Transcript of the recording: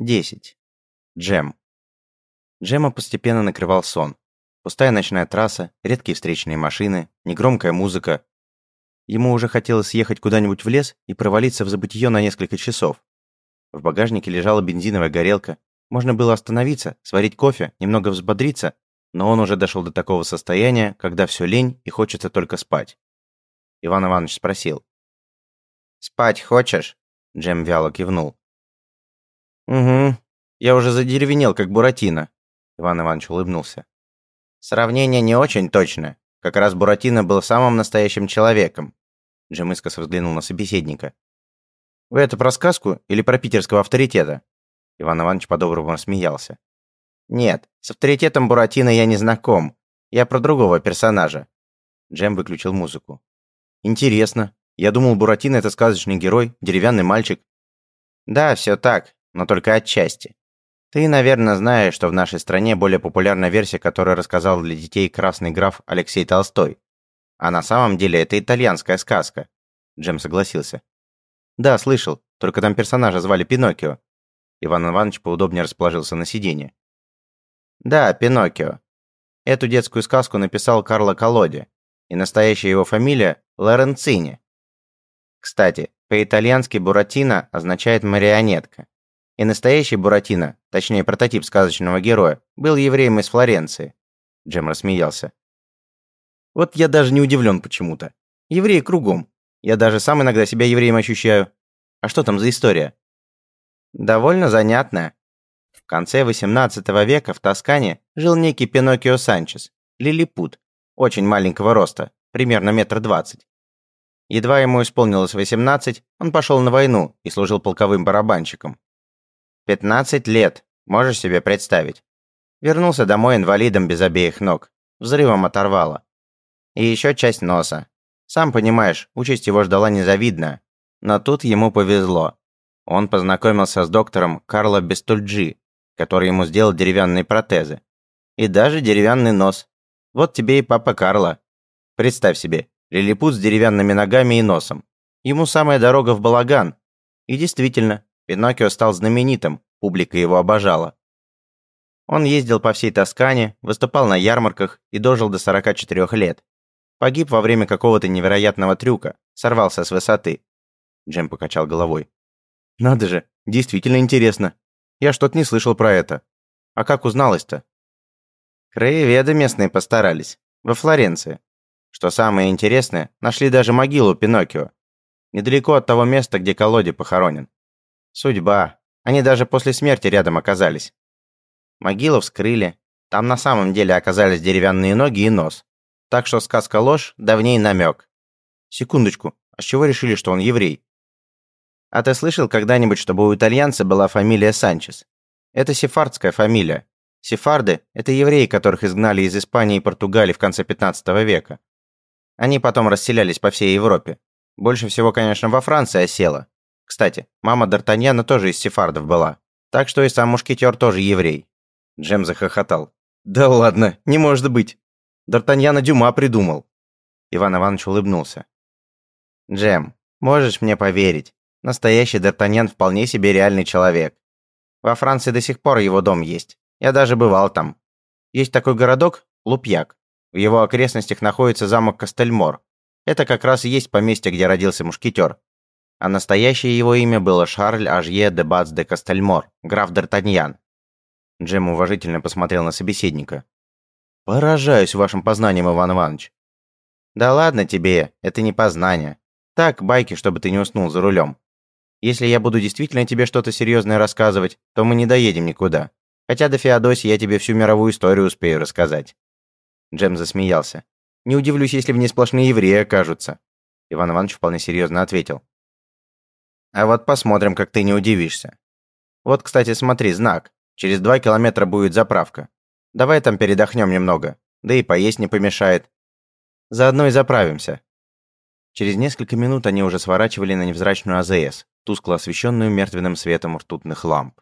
10. Джем. Джема постепенно накрывал сон. Пустая ночная трасса, редкие встречные машины, негромкая музыка. Ему уже хотелось съехать куда-нибудь в лес и провалиться в забытье на несколько часов. В багажнике лежала бензиновая горелка. Можно было остановиться, сварить кофе, немного взбодриться, но он уже дошел до такого состояния, когда все лень и хочется только спать. Иван Иванович спросил. «Спать хочешь?» Джем вяло кивнул. «Угу. Я уже задеревенел, как Буратино», — Иван Иванович улыбнулся. «Сравнение не очень точное. Как раз Буратино был самым настоящим человеком». Джем искоса взглянул на собеседника. «Вы это про сказку или про питерского авторитета?» Иван Иванович по-доброму рассмеялся. «Нет, с авторитетом Буратино я не знаком. Я про другого персонажа». Джем выключил музыку. «Интересно. Я думал, Буратино — это сказочный герой, деревянный мальчик». «Да, все так но только отчасти. Ты, наверное, знаешь, что в нашей стране более популярна версия, которую рассказал для детей красный граф Алексей Толстой. А на самом деле это итальянская сказка. Джем согласился. Да, слышал, только там персонажа звали Пиноккио. Иван Иванович поудобнее расположился на сиденье. Да, Пиноккио. Эту детскую сказку написал Карло Колоди, и настоящая его фамилия Лоренцини. Кстати, по-итальянски Буратино означает марионетка. И настоящий Буратино, точнее прототип сказочного героя, был евреем из Флоренции. Джем рассмеялся. Вот я даже не удивлен почему-то. Евреи кругом. Я даже сам иногда себя евреем ощущаю. А что там за история? Довольно занятная. В конце XVIII века в Тоскане жил некий Пиноккио Санчес, лилипут, очень маленького роста, примерно метр двадцать. Едва ему исполнилось 18, он пошел на войну и служил полковым барабанщиком. Пятнадцать лет, можешь себе представить. Вернулся домой инвалидом без обеих ног. Взрывом оторвало. И еще часть носа. Сам понимаешь, участь его ждала незавидная. Но тут ему повезло. Он познакомился с доктором Карло Бестульджи, который ему сделал деревянные протезы. И даже деревянный нос. Вот тебе и папа Карло. Представь себе, лилипут с деревянными ногами и носом. Ему самая дорога в балаган. И действительно, Пиноккио стал знаменитым, публика его обожала. Он ездил по всей Тоскане, выступал на ярмарках и дожил до 44 лет. Погиб во время какого-то невероятного трюка, сорвался с высоты. Джем покачал головой. «Надо же, действительно интересно. Я что-то не слышал про это. А как узналось-то?» Краеведы местные постарались. Во Флоренции. Что самое интересное, нашли даже могилу Пиноккио. Недалеко от того места, где Колоди похоронен. Судьба. Они даже после смерти рядом оказались. Могилу вскрыли. Там на самом деле оказались деревянные ноги и нос. Так что сказка ложь, давней намек. Секундочку, а с чего решили, что он еврей? А ты слышал когда-нибудь, чтобы у итальянца была фамилия Санчес? Это сефардская фамилия. Сефарды – это евреи, которых изгнали из Испании и Португалии в конце 15 века. Они потом расселялись по всей Европе. Больше всего, конечно, во Франции осела, кстати, мама Д'Артаньяна тоже из сефардов была. Так что и сам мушкетер тоже еврей. Джем захохотал. «Да ладно, не может быть. Д'Артаньяна Дюма придумал». Иван Иванович улыбнулся. «Джем, можешь мне поверить, настоящий Д'Артаньян вполне себе реальный человек. Во Франции до сих пор его дом есть. Я даже бывал там. Есть такой городок Лупьяк. В его окрестностях находится замок Кастельмор. Это как раз и есть поместье, где родился мушкетер а настоящее его имя было Шарль Ажье де Бац де Кастельмор, граф Д'Артаньян. Джем уважительно посмотрел на собеседника. «Поражаюсь вашим познанием, Иван Иванович». «Да ладно тебе, это не познание. Так, байки, чтобы ты не уснул за рулем. Если я буду действительно тебе что-то серьезное рассказывать, то мы не доедем никуда. Хотя до Феодосии я тебе всю мировую историю успею рассказать». Джем засмеялся. «Не удивлюсь, если в ней сплошные евреи окажутся». Иван Иванович вполне серьезно ответил. А вот посмотрим, как ты не удивишься. Вот, кстати, смотри, знак. Через два километра будет заправка. Давай там передохнем немного. Да и поесть не помешает. Заодно и заправимся. Через несколько минут они уже сворачивали на невзрачную АЗС, тускло освещенную мертвенным светом ртутных ламп.